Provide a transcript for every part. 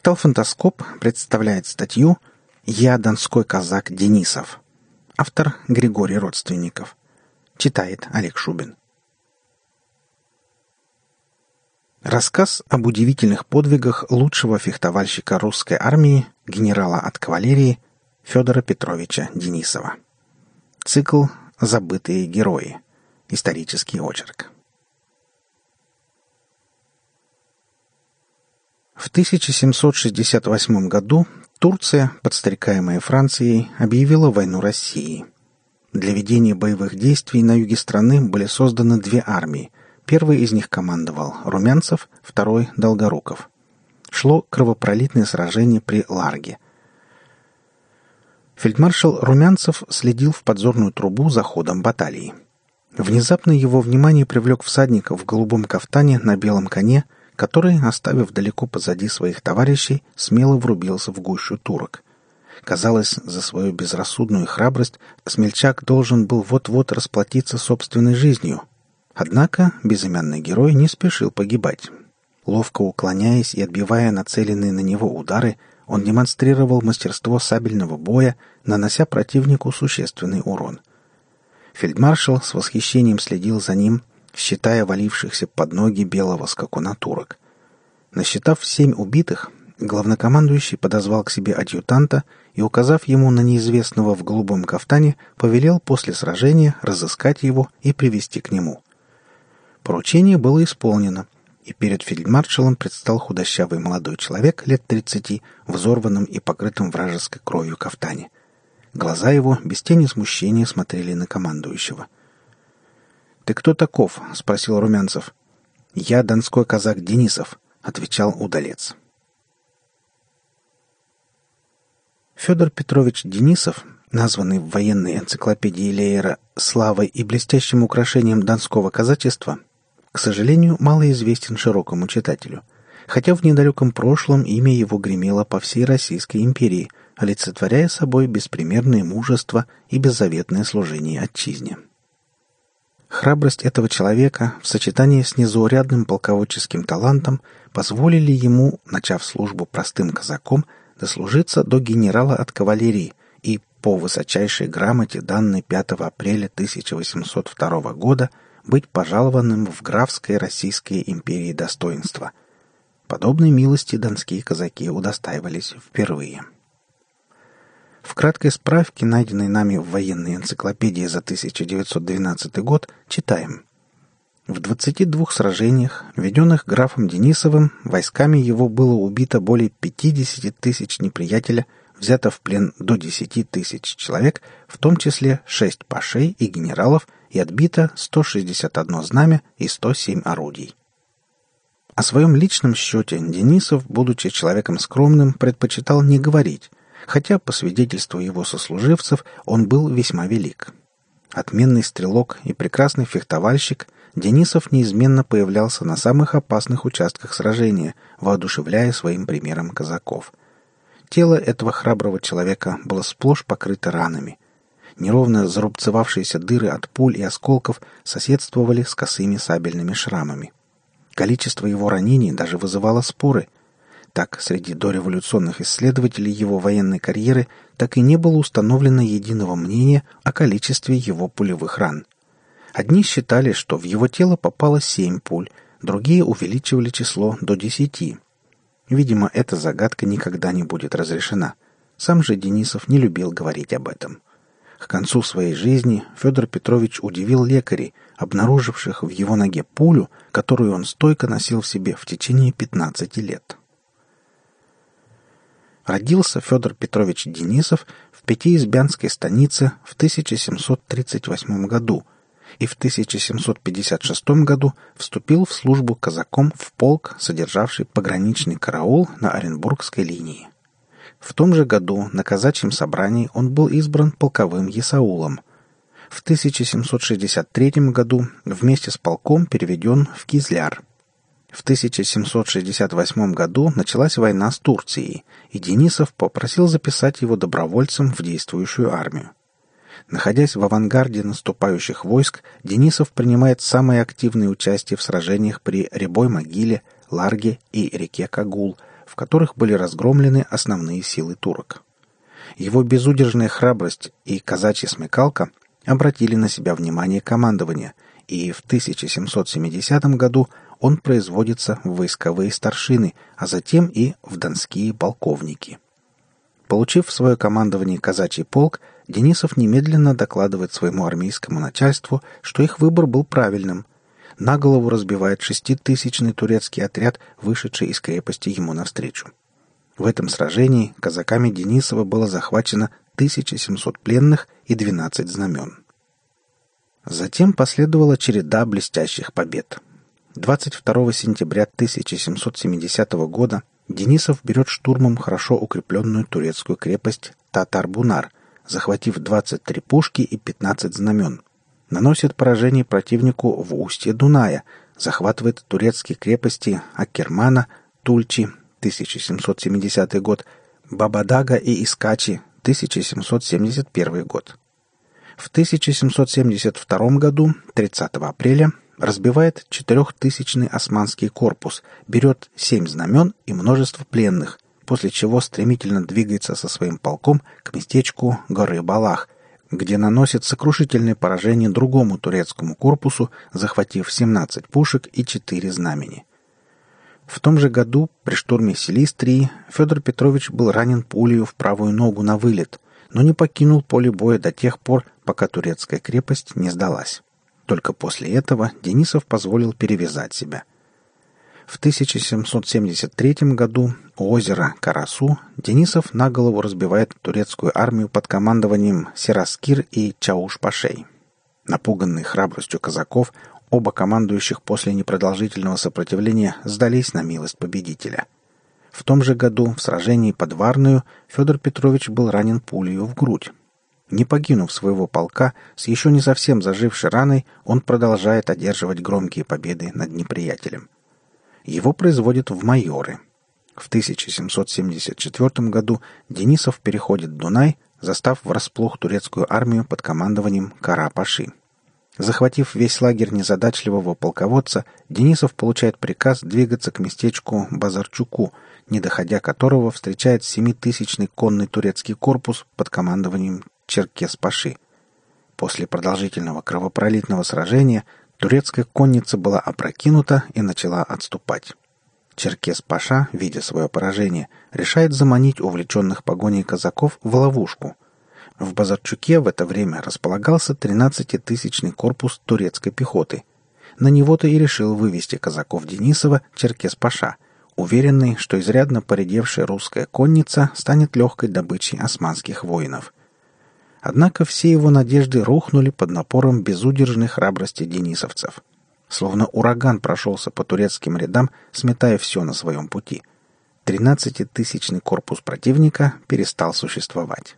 Портал «Фантаскоп» представляет статью «Я донской казак Денисов». Автор Григорий Родственников. Читает Олег Шубин. Рассказ об удивительных подвигах лучшего фехтовальщика русской армии, генерала от кавалерии Федора Петровича Денисова. Цикл «Забытые герои». Исторический очерк. В 1768 году Турция, подстрекаемая Францией, объявила войну России. Для ведения боевых действий на юге страны были созданы две армии. Первый из них командовал Румянцев, второй – Долгоруков. Шло кровопролитное сражение при Ларге. Фельдмаршал Румянцев следил в подзорную трубу за ходом баталии. Внезапно его внимание привлек всадник в голубом кафтане на белом коне – который, оставив далеко позади своих товарищей, смело врубился в гущу турок. Казалось, за свою безрассудную храбрость смельчак должен был вот-вот расплатиться собственной жизнью. Однако безымянный герой не спешил погибать. Ловко уклоняясь и отбивая нацеленные на него удары, он демонстрировал мастерство сабельного боя, нанося противнику существенный урон. Фельдмаршал с восхищением следил за ним, считая валившихся под ноги белого скакуна турок. Насчитав семь убитых, главнокомандующий подозвал к себе адъютанта и, указав ему на неизвестного в голубом кафтане, повелел после сражения разыскать его и привести к нему. Поручение было исполнено, и перед фельдмаршалом предстал худощавый молодой человек лет тридцати, взорванным и покрытым вражеской кровью кафтане. Глаза его без тени смущения смотрели на командующего — «Ты кто таков?» — спросил Румянцев. «Я донской казак Денисов», — отвечал удалец. Федор Петрович Денисов, названный в военной энциклопедии Лейера славой и блестящим украшением донского казачества, к сожалению, мало известен широкому читателю, хотя в недалеком прошлом имя его гремело по всей Российской империи, олицетворяя собой беспримерное мужество и беззаветное служение отчизне. Храбрость этого человека в сочетании с незаурядным полководческим талантом позволили ему, начав службу простым казаком, дослужиться до генерала от кавалерии и по высочайшей грамоте, данной 5 апреля 1802 года, быть пожалованным в графской Российской империи достоинства. Подобной милости донские казаки удостаивались впервые. В краткой справке, найденной нами в военной энциклопедии за 1912 год, читаем. В 22 сражениях, веденных графом Денисовым, войсками его было убито более 50 тысяч неприятеля, взято в плен до 10 тысяч человек, в том числе 6 пашей и генералов, и отбито 161 знамя и 107 орудий. О своем личном счете Денисов, будучи человеком скромным, предпочитал не говорить, хотя, по свидетельству его сослуживцев, он был весьма велик. Отменный стрелок и прекрасный фехтовальщик, Денисов неизменно появлялся на самых опасных участках сражения, воодушевляя своим примером казаков. Тело этого храброго человека было сплошь покрыто ранами. Неровно зарубцевавшиеся дыры от пуль и осколков соседствовали с косыми сабельными шрамами. Количество его ранений даже вызывало споры – так, среди дореволюционных исследователей его военной карьеры так и не было установлено единого мнения о количестве его пулевых ран. Одни считали, что в его тело попало семь пуль, другие увеличивали число до десяти. Видимо, эта загадка никогда не будет разрешена. Сам же Денисов не любил говорить об этом. К концу своей жизни Федор Петрович удивил лекарей, обнаруживших в его ноге пулю, которую он стойко носил в себе в течение 15 лет. Родился Федор Петрович Денисов в Пятиизбянской станице в 1738 году и в 1756 году вступил в службу казаком в полк, содержавший пограничный караул на Оренбургской линии. В том же году на казачьем собрании он был избран полковым есаулом. В 1763 году вместе с полком переведен в Кизляр – в 1768 году началась война с Турцией, и Денисов попросил записать его добровольцем в действующую армию. Находясь в авангарде наступающих войск, Денисов принимает самое активное участие в сражениях при Рябой могиле, Ларге и реке Кагул, в которых были разгромлены основные силы турок. Его безудержная храбрость и казачья смекалка обратили на себя внимание командования, и в 1770 году он производится в войсковые старшины, а затем и в донские полковники. Получив в свое командование казачий полк, Денисов немедленно докладывает своему армейскому начальству, что их выбор был правильным. На голову разбивает шеститысячный турецкий отряд, вышедший из крепости ему навстречу. В этом сражении казаками Денисова было захвачено 1700 пленных и 12 знамен. Затем последовала череда блестящих побед. 22 сентября 1770 года Денисов берет штурмом хорошо укрепленную турецкую крепость Татар-Бунар, захватив 23 пушки и 15 знамен. Наносит поражение противнику в устье Дуная, захватывает турецкие крепости Акермана, Тульчи, 1770 год, Бабадага и Искачи, 1771 год. В 1772 году, 30 апреля, разбивает четырехтысячный османский корпус, берет семь знамен и множество пленных, после чего стремительно двигается со своим полком к местечку горы Балах, где наносит сокрушительное поражение другому турецкому корпусу, захватив 17 пушек и 4 знамени. В том же году при штурме Силистрии Федор Петрович был ранен пулею в правую ногу на вылет, но не покинул поле боя до тех пор, пока турецкая крепость не сдалась. Только после этого Денисов позволил перевязать себя. В 1773 году у озера Карасу Денисов на голову разбивает турецкую армию под командованием Сераскир и Чауш-Пашей. Напуганный храбростью казаков, оба командующих после непродолжительного сопротивления сдались на милость победителя. В том же году в сражении под Варную Федор Петрович был ранен пулею в грудь. Не покинув своего полка, с еще не совсем зажившей раной, он продолжает одерживать громкие победы над неприятелем. Его производят в майоры. В 1774 году Денисов переходит Дунай, застав врасплох турецкую армию под командованием Кара-Паши. Захватив весь лагерь незадачливого полководца, Денисов получает приказ двигаться к местечку Базарчуку, не доходя которого встречает семитысячный конный турецкий корпус под командованием Черкес-Паши. После продолжительного кровопролитного сражения турецкая конница была опрокинута и начала отступать. Черкес-Паша, видя свое поражение, решает заманить увлеченных погоней казаков в ловушку. В Базарчуке в это время располагался 13-тысячный корпус турецкой пехоты. На него-то и решил вывести казаков Денисова Черкес-Паша, уверенный, что изрядно поредевшая русская конница станет легкой добычей османских воинов – Однако все его надежды рухнули под напором безудержной храбрости денисовцев. Словно ураган прошелся по турецким рядам, сметая все на своем пути. Тринадцатитысячный корпус противника перестал существовать.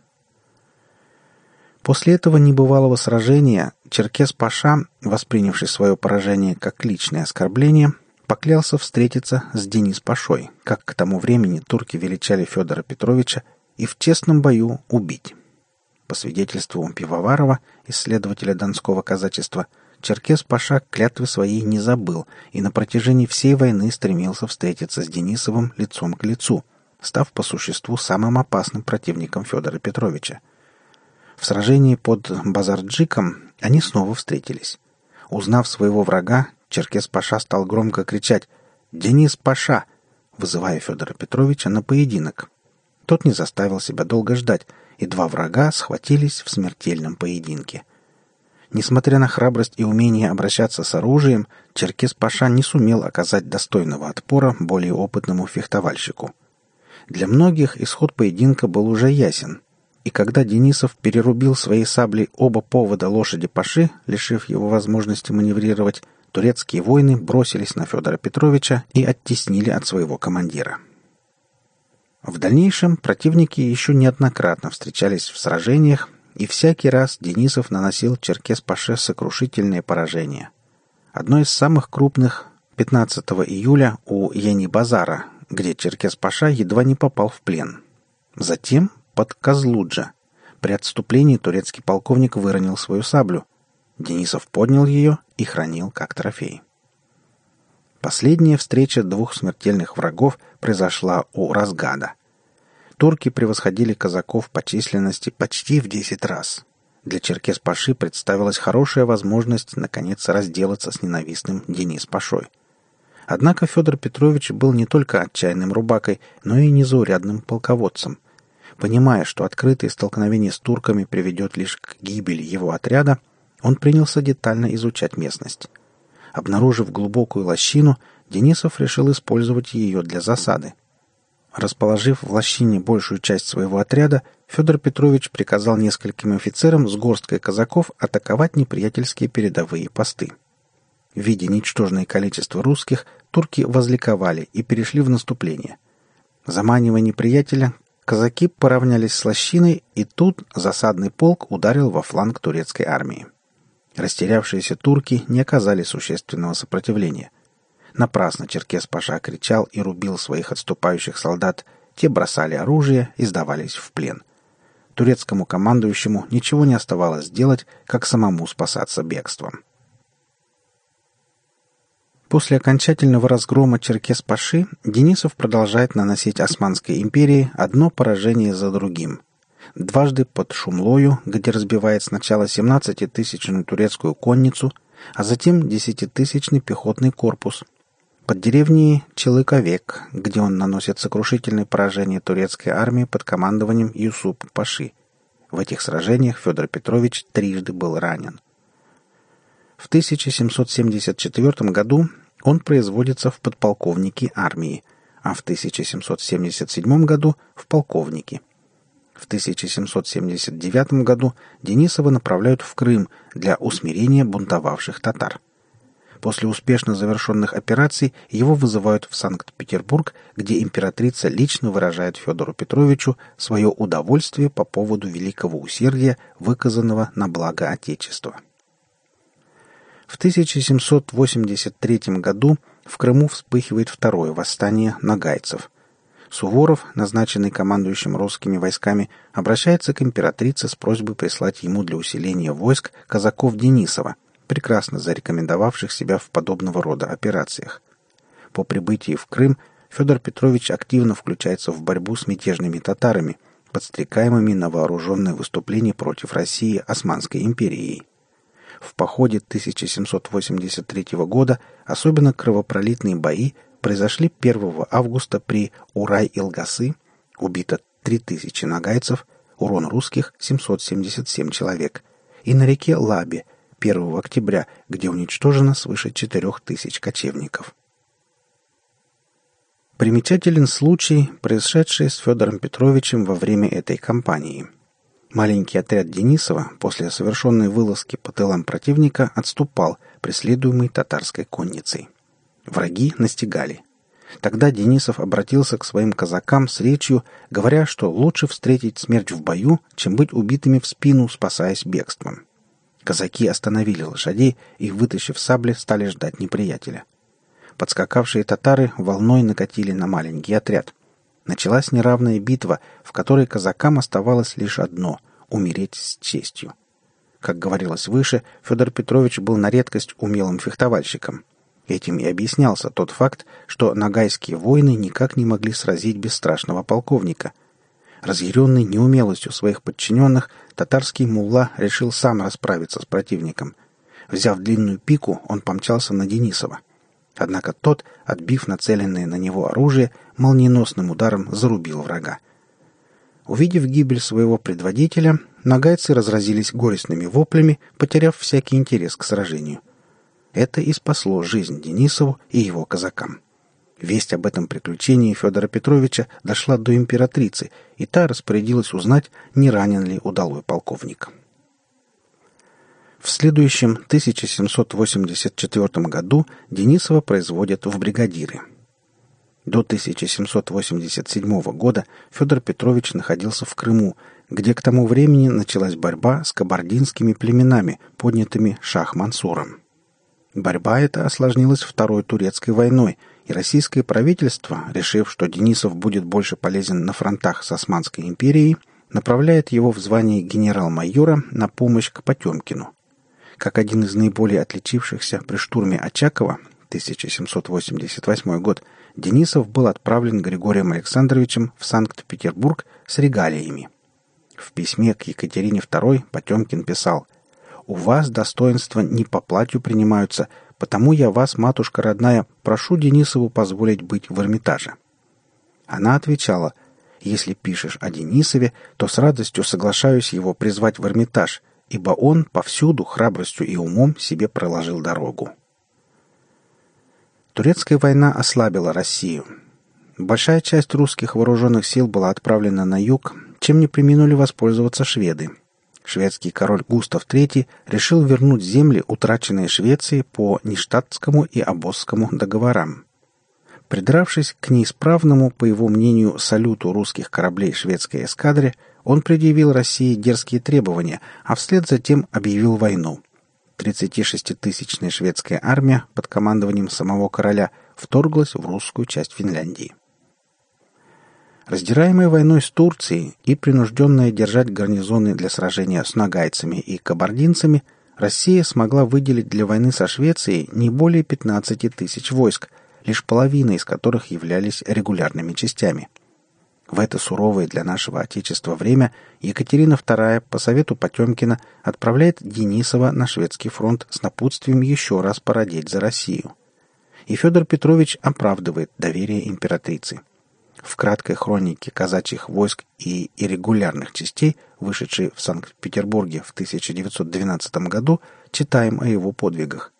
После этого небывалого сражения Черкес-Паша, воспринявший свое поражение как личное оскорбление, поклялся встретиться с Денис-Пашой, как к тому времени турки величали Федора Петровича, и в честном бою убить. По свидетельству Пивоварова, исследователя донского казачества, Черкес Паша клятвы своей не забыл и на протяжении всей войны стремился встретиться с Денисовым лицом к лицу, став по существу самым опасным противником Федора Петровича. В сражении под Базарджиком они снова встретились. Узнав своего врага, Черкес Паша стал громко кричать «Денис Паша!», вызывая Федора Петровича на поединок. Тот не заставил себя долго ждать – и два врага схватились в смертельном поединке. Несмотря на храбрость и умение обращаться с оружием, Черкес-Паша не сумел оказать достойного отпора более опытному фехтовальщику. Для многих исход поединка был уже ясен, и когда Денисов перерубил своей саблей оба повода лошади Паши, лишив его возможности маневрировать, турецкие воины бросились на Федора Петровича и оттеснили от своего командира. В дальнейшем противники еще неоднократно встречались в сражениях, и всякий раз Денисов наносил Черкес-Паше сокрушительные поражения. Одно из самых крупных 15 июля у Яни-Базара, где Черкес-Паша едва не попал в плен. Затем под Козлуджа. При отступлении турецкий полковник выронил свою саблю. Денисов поднял ее и хранил как трофей. Последняя встреча двух смертельных врагов произошла у Разгада. Турки превосходили казаков по численности почти в 10 раз. Для Черкес-Паши представилась хорошая возможность наконец разделаться с ненавистным Денис Пашой. Однако Федор Петрович был не только отчаянным рубакой, но и незаурядным полководцем. Понимая, что открытое столкновение с турками приведет лишь к гибели его отряда, он принялся детально изучать местность. Обнаружив глубокую лощину, Денисов решил использовать ее для засады. Расположив в лощине большую часть своего отряда, Федор Петрович приказал нескольким офицерам с горсткой казаков атаковать неприятельские передовые посты. Видя ничтожное количество русских, турки возликовали и перешли в наступление. Заманивая неприятеля, казаки поравнялись с лощиной, и тут засадный полк ударил во фланг турецкой армии. Растерявшиеся турки не оказали существенного сопротивления. Напрасно Черкес-Паша кричал и рубил своих отступающих солдат, те бросали оружие и сдавались в плен. Турецкому командующему ничего не оставалось делать, как самому спасаться бегством. После окончательного разгрома Черкес-Паши Денисов продолжает наносить Османской империи одно поражение за другим – дважды под Шумлою, где разбивает сначала 17-тысячную турецкую конницу, а затем 10-тысячный пехотный корпус. Под деревней Челыковек, где он наносит сокрушительное поражение турецкой армии под командованием Юсуп Паши. В этих сражениях Федор Петрович трижды был ранен. В 1774 году он производится в подполковники армии, а в 1777 году в полковники – в 1779 году Денисова направляют в Крым для усмирения бунтовавших татар. После успешно завершенных операций его вызывают в Санкт-Петербург, где императрица лично выражает Федору Петровичу свое удовольствие по поводу великого усердия, выказанного на благо Отечества. В 1783 году в Крыму вспыхивает второе восстание нагайцев. Суворов, назначенный командующим русскими войсками, обращается к императрице с просьбой прислать ему для усиления войск казаков Денисова, прекрасно зарекомендовавших себя в подобного рода операциях. По прибытии в Крым Федор Петрович активно включается в борьбу с мятежными татарами, подстрекаемыми на вооруженное выступление против России Османской империей. В походе 1783 года особенно кровопролитные бои произошли 1 августа при Урай-Илгасы, убито 3000 нагайцев, урон русских 777 человек, и на реке Лабе 1 октября, где уничтожено свыше 4000 кочевников. Примечателен случай, происшедший с Федором Петровичем во время этой кампании. Маленький отряд Денисова после совершенной вылазки по тылам противника отступал, преследуемый татарской конницей. Враги настигали. Тогда Денисов обратился к своим казакам с речью, говоря, что лучше встретить смерть в бою, чем быть убитыми в спину, спасаясь бегством. Казаки остановили лошадей и, вытащив сабли, стали ждать неприятеля. Подскакавшие татары волной накатили на маленький отряд. Началась неравная битва, в которой казакам оставалось лишь одно — умереть с честью. Как говорилось выше, Федор Петрович был на редкость умелым фехтовальщиком. Этим и объяснялся тот факт, что нагайские воины никак не могли сразить бесстрашного полковника. Разъяренный неумелостью своих подчиненных, татарский мулла решил сам расправиться с противником. Взяв длинную пику, он помчался на Денисова. Однако тот, отбив нацеленное на него оружие, молниеносным ударом зарубил врага. Увидев гибель своего предводителя, нагайцы разразились горестными воплями, потеряв всякий интерес к сражению — это и спасло жизнь Денисову и его казакам. Весть об этом приключении Федора Петровича дошла до императрицы, и та распорядилась узнать, не ранен ли удалой полковник. В следующем 1784 году Денисова производят в бригадиры. До 1787 года Федор Петрович находился в Крыму, где к тому времени началась борьба с кабардинскими племенами, поднятыми Шах-Мансуром. Борьба эта осложнилась Второй турецкой войной, и российское правительство, решив, что Денисов будет больше полезен на фронтах с Османской империей, направляет его в звание генерал-майора на помощь к Потемкину. Как один из наиболее отличившихся при штурме Очакова, 1788 год, Денисов был отправлен Григорием Александровичем в Санкт-Петербург с регалиями. В письме к Екатерине II Потемкин писал «У вас достоинства не по платью принимаются, потому я вас, матушка родная, прошу Денисову позволить быть в Эрмитаже». Она отвечала «Если пишешь о Денисове, то с радостью соглашаюсь его призвать в Эрмитаж, ибо он повсюду храбростью и умом себе проложил дорогу». Турецкая война ослабила Россию. Большая часть русских вооруженных сил была отправлена на юг, чем не приминули воспользоваться шведы. Шведский король Густав III решил вернуть земли, утраченные Швецией по Ништадтскому и Обосскому договорам. Придравшись к неисправному, по его мнению, салюту русских кораблей шведской эскадре, он предъявил России дерзкие требования, а вслед за тем объявил войну – 36-тысячная шведская армия под командованием самого короля вторглась в русскую часть Финляндии. Раздираемая войной с Турцией и принужденная держать гарнизоны для сражения с нагайцами и кабардинцами, Россия смогла выделить для войны со Швецией не более 15 тысяч войск, лишь половина из которых являлись регулярными частями – в это суровое для нашего Отечества время Екатерина II по совету Потемкина отправляет Денисова на шведский фронт с напутствием еще раз породеть за Россию. И Федор Петрович оправдывает доверие императрицы. В краткой хронике казачьих войск и иррегулярных частей, вышедшей в Санкт-Петербурге в 1912 году, читаем о его подвигах.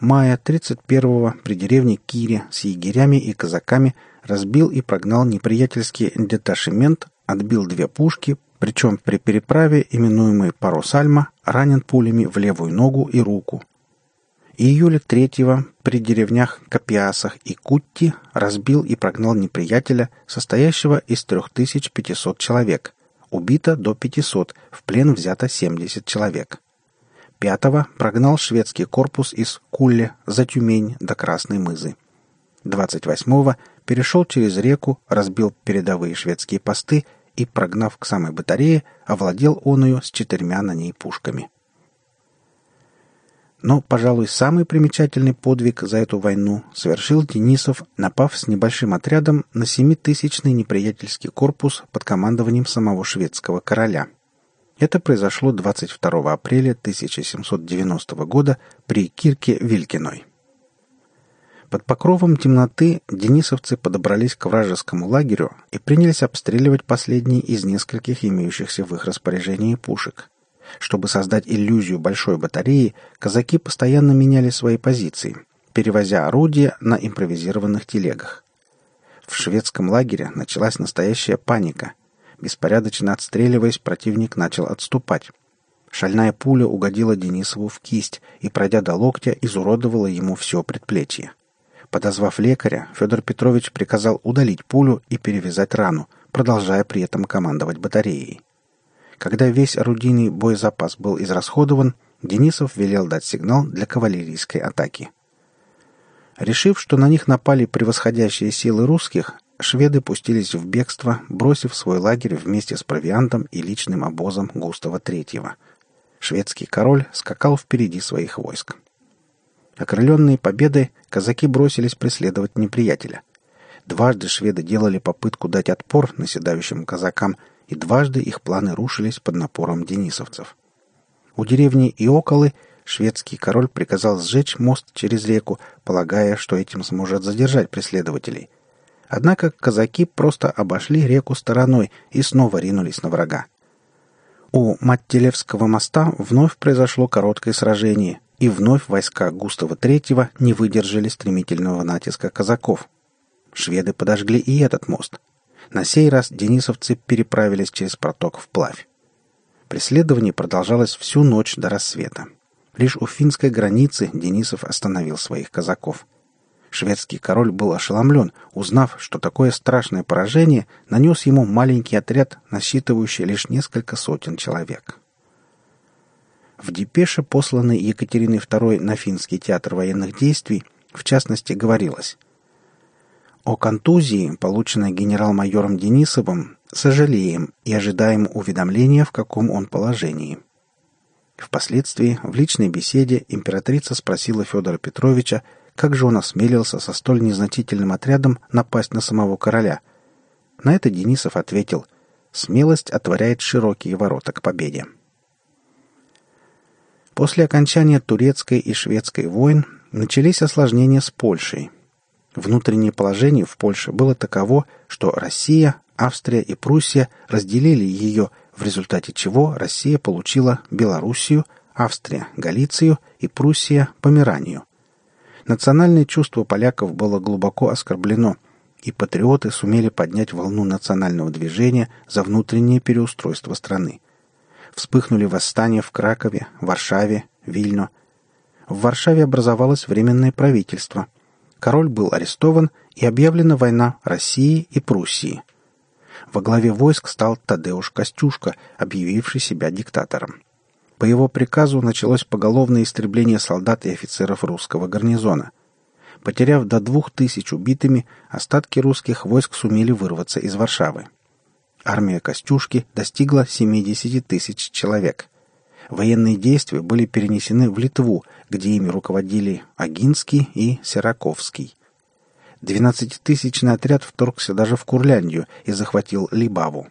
Мая 31-го при деревне Кире с егерями и казаками – разбил и прогнал неприятельский деташемент, отбил две пушки, причем при переправе, именуемой Парусальма, ранен пулями в левую ногу и руку. Июля 3-го при деревнях Капиасах и Кутти разбил и прогнал неприятеля, состоящего из 3500 человек. Убито до 500, в плен взято 70 человек. 5-го прогнал шведский корпус из Кулле за Тюмень до Красной Мызы. 28-го перешел через реку, разбил передовые шведские посты и, прогнав к самой батарее, овладел он ее с четырьмя на ней пушками. Но, пожалуй, самый примечательный подвиг за эту войну совершил Денисов, напав с небольшим отрядом на семитысячный неприятельский корпус под командованием самого шведского короля. Это произошло 22 апреля 1790 года при Кирке Вилькиной. Под покровом темноты денисовцы подобрались к вражескому лагерю и принялись обстреливать последний из нескольких имеющихся в их распоряжении пушек. Чтобы создать иллюзию большой батареи, казаки постоянно меняли свои позиции, перевозя орудия на импровизированных телегах. В шведском лагере началась настоящая паника. Беспорядочно отстреливаясь, противник начал отступать. Шальная пуля угодила Денисову в кисть и, пройдя до локтя, изуродовала ему все предплечье. Подозвав лекаря, Федор Петрович приказал удалить пулю и перевязать рану, продолжая при этом командовать батареей. Когда весь орудийный боезапас был израсходован, Денисов велел дать сигнал для кавалерийской атаки. Решив, что на них напали превосходящие силы русских, шведы пустились в бегство, бросив свой лагерь вместе с провиантом и личным обозом Густава III. Шведский король скакал впереди своих войск. Окрыленные победой, казаки бросились преследовать неприятеля. Дважды шведы делали попытку дать отпор наседающим казакам, и дважды их планы рушились под напором денисовцев. У деревни Иоколы шведский король приказал сжечь мост через реку, полагая, что этим сможет задержать преследователей. Однако казаки просто обошли реку стороной и снова ринулись на врага. У Маттелевского моста вновь произошло короткое сражение, и вновь войска Густава III не выдержали стремительного натиска казаков. Шведы подожгли и этот мост. На сей раз денисовцы переправились через проток вплавь. Преследование продолжалось всю ночь до рассвета. Лишь у финской границы Денисов остановил своих казаков. Шведский король был ошеломлен, узнав, что такое страшное поражение нанес ему маленький отряд, насчитывающий лишь несколько сотен человек. В депеше, посланной Екатериной II на финский театр военных действий, в частности, говорилось «О контузии, полученной генерал-майором Денисовым, сожалеем и ожидаем уведомления, в каком он положении». Впоследствии в личной беседе императрица спросила Федора Петровича, как же он осмелился со столь незначительным отрядом напасть на самого короля. На это Денисов ответил «Смелость отворяет широкие ворота к победе». После окончания турецкой и шведской войн начались осложнения с Польшей. Внутреннее положение в Польше было таково, что Россия, Австрия и Пруссия разделили ее, в результате чего Россия получила Белоруссию, Австрия – Галицию и Пруссия – Померанию. Национальное чувство поляков было глубоко оскорблено, и патриоты сумели поднять волну национального движения за внутреннее переустройство страны. Вспыхнули восстания в Кракове, Варшаве, Вильно. В Варшаве образовалось Временное правительство. Король был арестован и объявлена война России и Пруссии. Во главе войск стал Тадеуш Костюшка, объявивший себя диктатором. По его приказу началось поголовное истребление солдат и офицеров русского гарнизона. Потеряв до двух тысяч убитыми, остатки русских войск сумели вырваться из Варшавы. Армия Костюшки достигла 70 тысяч человек. Военные действия были перенесены в Литву, где ими руководили Агинский и Сираковский. Двенадцатитысячный отряд вторгся даже в Курляндию и захватил Либаву.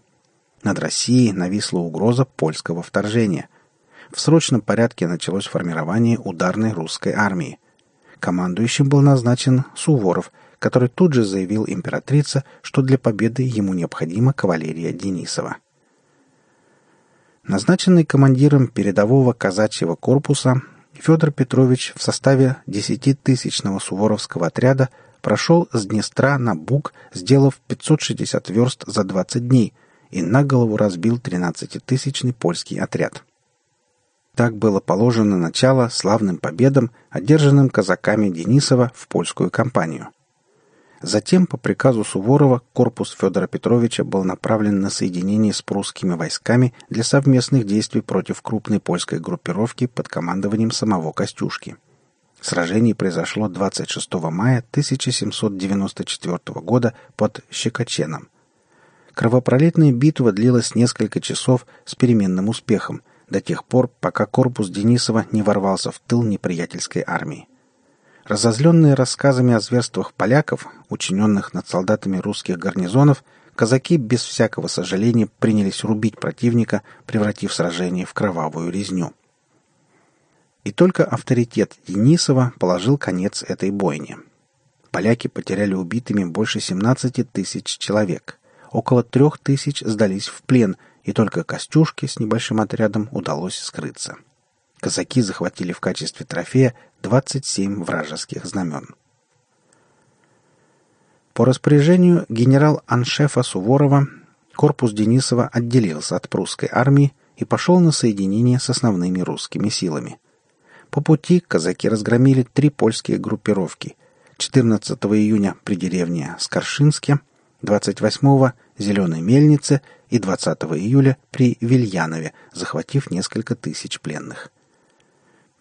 Над Россией нависла угроза польского вторжения – в срочном порядке началось формирование ударной русской армии. Командующим был назначен Суворов, который тут же заявил императрице, что для победы ему необходима кавалерия Денисова. Назначенный командиром передового казачьего корпуса, Федор Петрович в составе десятитысячного суворовского отряда прошел с Днестра на Буг, сделав 560 верст за 20 дней, и на голову разбил 13-тысячный польский отряд. Так было положено начало славным победам, одержанным казаками Денисова в польскую кампанию. Затем, по приказу Суворова, корпус Федора Петровича был направлен на соединение с прусскими войсками для совместных действий против крупной польской группировки под командованием самого Костюшки. Сражение произошло 26 мая 1794 года под Щекоченом. Кровопролитная битва длилась несколько часов с переменным успехом – до тех пор, пока корпус Денисова не ворвался в тыл неприятельской армии. Разозленные рассказами о зверствах поляков, учиненных над солдатами русских гарнизонов, казаки без всякого сожаления принялись рубить противника, превратив сражение в кровавую резню. И только авторитет Денисова положил конец этой бойне. Поляки потеряли убитыми больше 17 тысяч человек. Около трех тысяч сдались в плен – и только Костюшке с небольшим отрядом удалось скрыться. Казаки захватили в качестве трофея 27 вражеских знамен. По распоряжению генерал-аншефа Суворова корпус Денисова отделился от прусской армии и пошел на соединение с основными русскими силами. По пути казаки разгромили три польские группировки. 14 июня при деревне Скоршинске, 28 Зеленой Мельнице и 20 июля при Вильянове, захватив несколько тысяч пленных.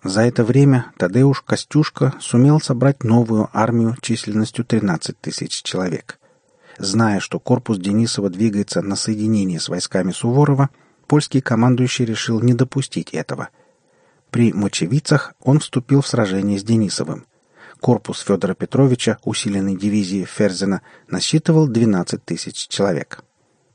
За это время Тадеуш Костюшка сумел собрать новую армию численностью 13 тысяч человек. Зная, что корпус Денисова двигается на соединение с войсками Суворова, польский командующий решил не допустить этого. При Мочевицах он вступил в сражение с Денисовым. Корпус Федора Петровича, усиленный дивизией Ферзена, насчитывал 12 тысяч человек.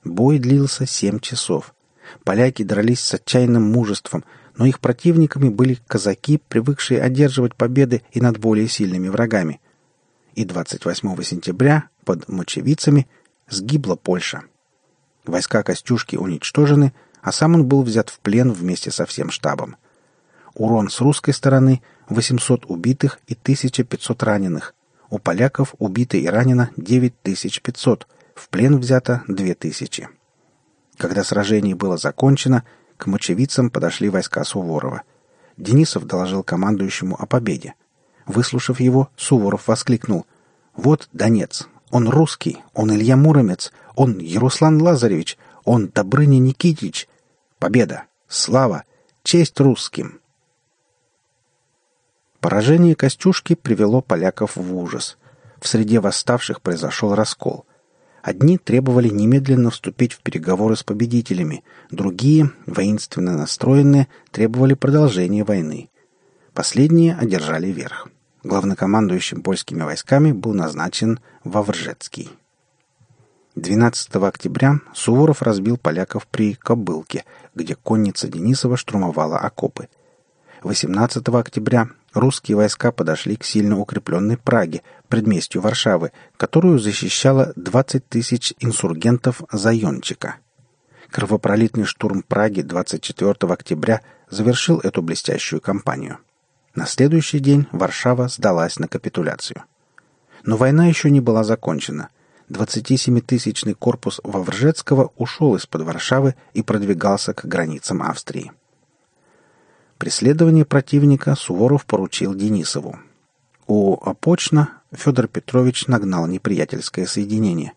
Бой длился семь часов. Поляки дрались с отчаянным мужеством, но их противниками были казаки, привыкшие одерживать победы и над более сильными врагами. И 28 сентября под Мочевицами сгибла Польша. Войска Костюшки уничтожены, а сам он был взят в плен вместе со всем штабом. Урон с русской стороны — 800 убитых и 1500 раненых. У поляков убито и ранено 9500, в плен взято две тысячи. Когда сражение было закончено, к мочевицам подошли войска Суворова. Денисов доложил командующему о победе. Выслушав его, Суворов воскликнул. «Вот Донец. Он русский. Он Илья Муромец. Он Яруслан Лазаревич. Он Добрыня Никитич. Победа! Слава! Честь русским!» Поражение Костюшки привело поляков в ужас. В среде восставших произошел раскол – Одни требовали немедленно вступить в переговоры с победителями, другие, воинственно настроенные, требовали продолжения войны. Последние одержали верх. Главнокомандующим польскими войсками был назначен Вавржецкий. 12 октября Суворов разбил поляков при Кобылке, где конница Денисова штурмовала окопы. 18 октября русские войска подошли к сильно укрепленной Праге, предместью Варшавы, которую защищало 20 тысяч инсургентов Зайончика. Кровопролитный штурм Праги 24 октября завершил эту блестящую кампанию. На следующий день Варшава сдалась на капитуляцию. Но война еще не была закончена. 27-тысячный корпус Вавржецкого ушел из-под Варшавы и продвигался к границам Австрии. Преследование противника Суворов поручил Денисову. У Опочна Федор Петрович нагнал неприятельское соединение.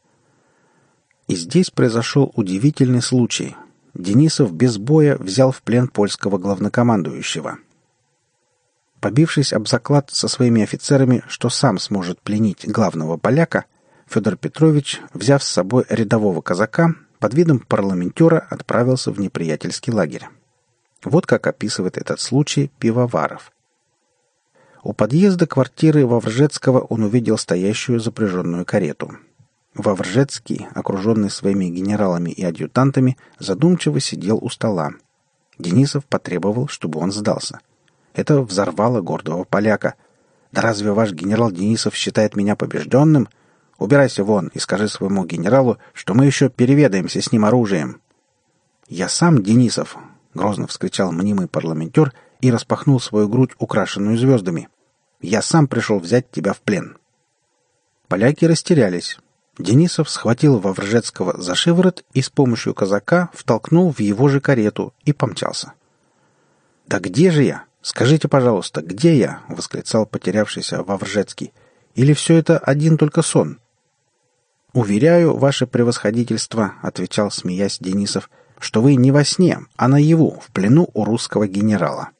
И здесь произошел удивительный случай. Денисов без боя взял в плен польского главнокомандующего. Побившись об заклад со своими офицерами, что сам сможет пленить главного поляка – Федор Петрович, взяв с собой рядового казака, под видом парламентера отправился в неприятельский лагерь. Вот как описывает этот случай Пивоваров. У подъезда квартиры Вавржецкого он увидел стоящую запряженную карету. Вавржецкий, окруженный своими генералами и адъютантами, задумчиво сидел у стола. Денисов потребовал, чтобы он сдался. Это взорвало гордого поляка. «Да разве ваш генерал Денисов считает меня побежденным?» Убирайся вон и скажи своему генералу, что мы еще переведаемся с ним оружием». «Я сам Денисов!» — грозно вскричал мнимый парламентер и распахнул свою грудь, украшенную звездами. «Я сам пришел взять тебя в плен». Поляки растерялись. Денисов схватил Вавржецкого за шиворот и с помощью казака втолкнул в его же карету и помчался. «Да где же я? Скажите, пожалуйста, где я?» — восклицал потерявшийся Вавржецкий. «Или все это один только сон?» «Уверяю, ваше превосходительство», — отвечал, смеясь Денисов, «что вы не во сне, а наяву, в плену у русского генерала».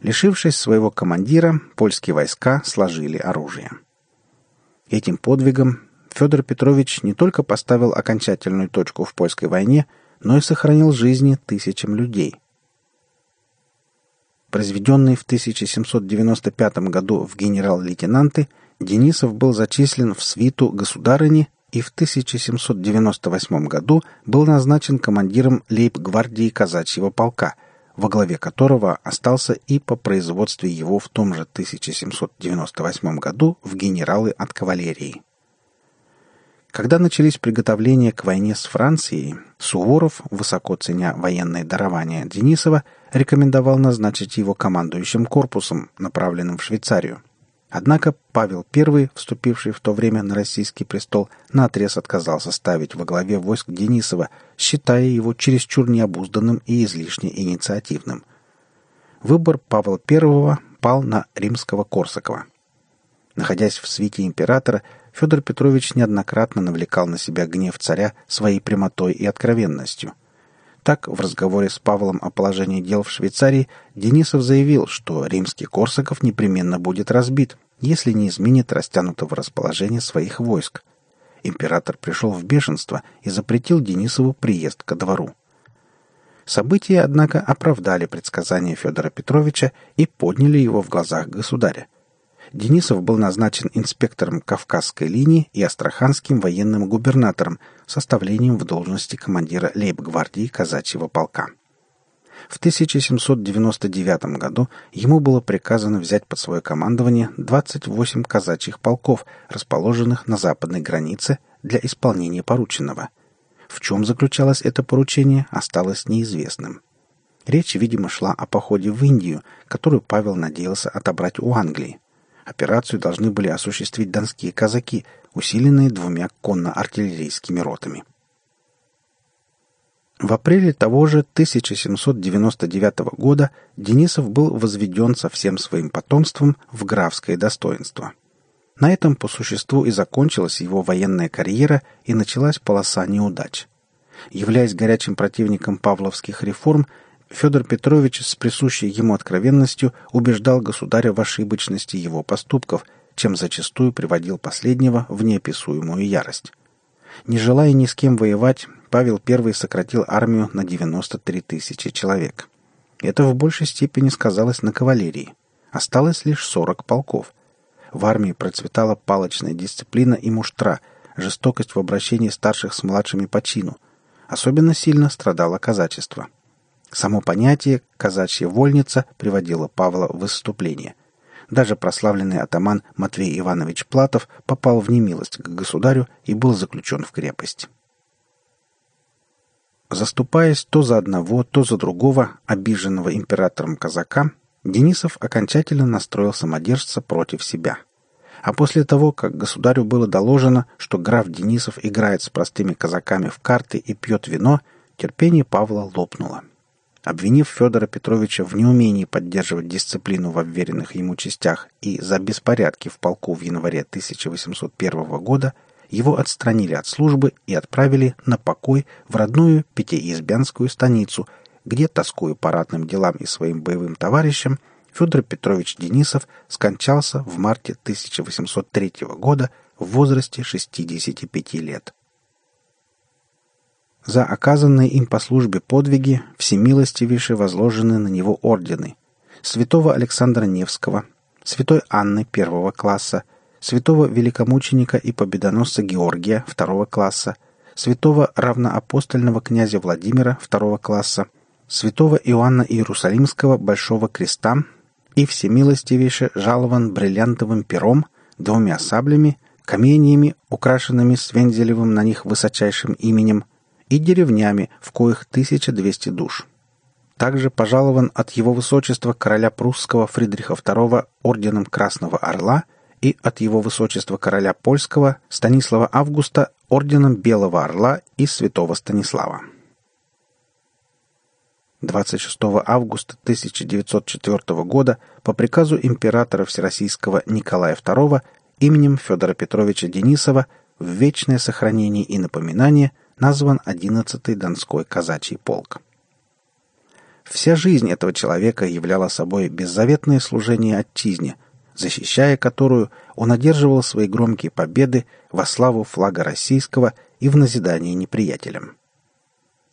Лишившись своего командира, польские войска сложили оружие. Этим подвигом Федор Петрович не только поставил окончательную точку в польской войне, но и сохранил жизни тысячам людей. Произведенный в 1795 году в генерал-лейтенанты – Денисов был зачислен в свиту государыни и в 1798 году был назначен командиром лейб-гвардии казачьего полка, во главе которого остался и по производстве его в том же 1798 году в генералы от кавалерии. Когда начались приготовления к войне с Францией, Суворов, высоко ценя военные дарования Денисова, рекомендовал назначить его командующим корпусом, направленным в Швейцарию. Однако Павел I, вступивший в то время на российский престол, наотрез отказался ставить во главе войск Денисова, считая его чересчур необузданным и излишне инициативным. Выбор Павла I пал на римского Корсакова. Находясь в свите императора, Федор Петрович неоднократно навлекал на себя гнев царя своей прямотой и откровенностью – так, в разговоре с Павлом о положении дел в Швейцарии, Денисов заявил, что римский Корсаков непременно будет разбит, если не изменит растянутого расположения своих войск. Император пришел в бешенство и запретил Денисову приезд ко двору. События, однако, оправдали предсказания Федора Петровича и подняли его в глазах государя. Денисов был назначен инспектором Кавказской линии и астраханским военным губернатором с оставлением в должности командира лейб-гвардии казачьего полка. В 1799 году ему было приказано взять под свое командование 28 казачьих полков, расположенных на западной границе для исполнения порученного. В чем заключалось это поручение, осталось неизвестным. Речь, видимо, шла о походе в Индию, которую Павел надеялся отобрать у Англии. Операцию должны были осуществить донские казаки, усиленные двумя конно-артиллерийскими ротами. В апреле того же 1799 года Денисов был возведен со всем своим потомством в графское достоинство. На этом по существу и закончилась его военная карьера и началась полоса неудач. Являясь горячим противником павловских реформ, Федор Петрович с присущей ему откровенностью убеждал государя в ошибочности его поступков, чем зачастую приводил последнего в неописуемую ярость. Не желая ни с кем воевать, Павел I сократил армию на 93 тысячи человек. Это в большей степени сказалось на кавалерии. Осталось лишь 40 полков. В армии процветала палочная дисциплина и муштра, жестокость в обращении старших с младшими по чину. Особенно сильно страдало казачество. Само понятие «казачья вольница» приводило Павла в выступление. Даже прославленный атаман Матвей Иванович Платов попал в немилость к государю и был заключен в крепость. Заступаясь то за одного, то за другого, обиженного императором казака, Денисов окончательно настроил самодержца против себя. А после того, как государю было доложено, что граф Денисов играет с простыми казаками в карты и пьет вино, терпение Павла лопнуло. Обвинив Федора Петровича в неумении поддерживать дисциплину в обверенных ему частях и за беспорядки в полку в январе 1801 года, его отстранили от службы и отправили на покой в родную Пятиизбянскую станицу, где, тоскуя по ратным делам и своим боевым товарищам, Федор Петрович Денисов скончался в марте 1803 года в возрасте 65 лет. За оказанные им по службе подвиги всемилостивейше возложены на него ордены. Святого Александра Невского, святой Анны первого класса, святого великомученика и победоносца Георгия второго класса, святого равноапостольного князя Владимира второго класса, святого Иоанна Иерусалимского Большого Креста и всемилостивейше жалован бриллиантовым пером, двумя саблями, каменьями, украшенными свензелевым на них высочайшим именем – и деревнями, в коих 1200 душ. Также пожалован от его высочества короля прусского Фридриха II орденом Красного Орла и от его высочества короля польского Станислава Августа орденом Белого Орла и Святого Станислава. 26 августа 1904 года по приказу императора Всероссийского Николая II именем Федора Петровича Денисова в вечное сохранение и напоминание – назван 11-й Донской казачий полк. Вся жизнь этого человека являла собой беззаветное служение отчизне, защищая которую он одерживал свои громкие победы во славу флага российского и в назидание неприятелям.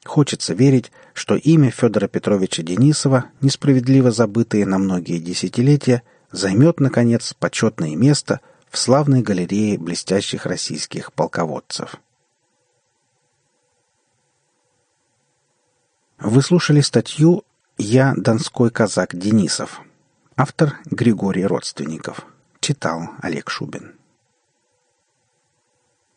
Хочется верить, что имя Федора Петровича Денисова, несправедливо забытое на многие десятилетия, займет, наконец, почетное место в славной галерее блестящих российских полководцев. Вы слушали статью «Я донской казак Денисов». Автор Григорий Родственников. Читал Олег Шубин.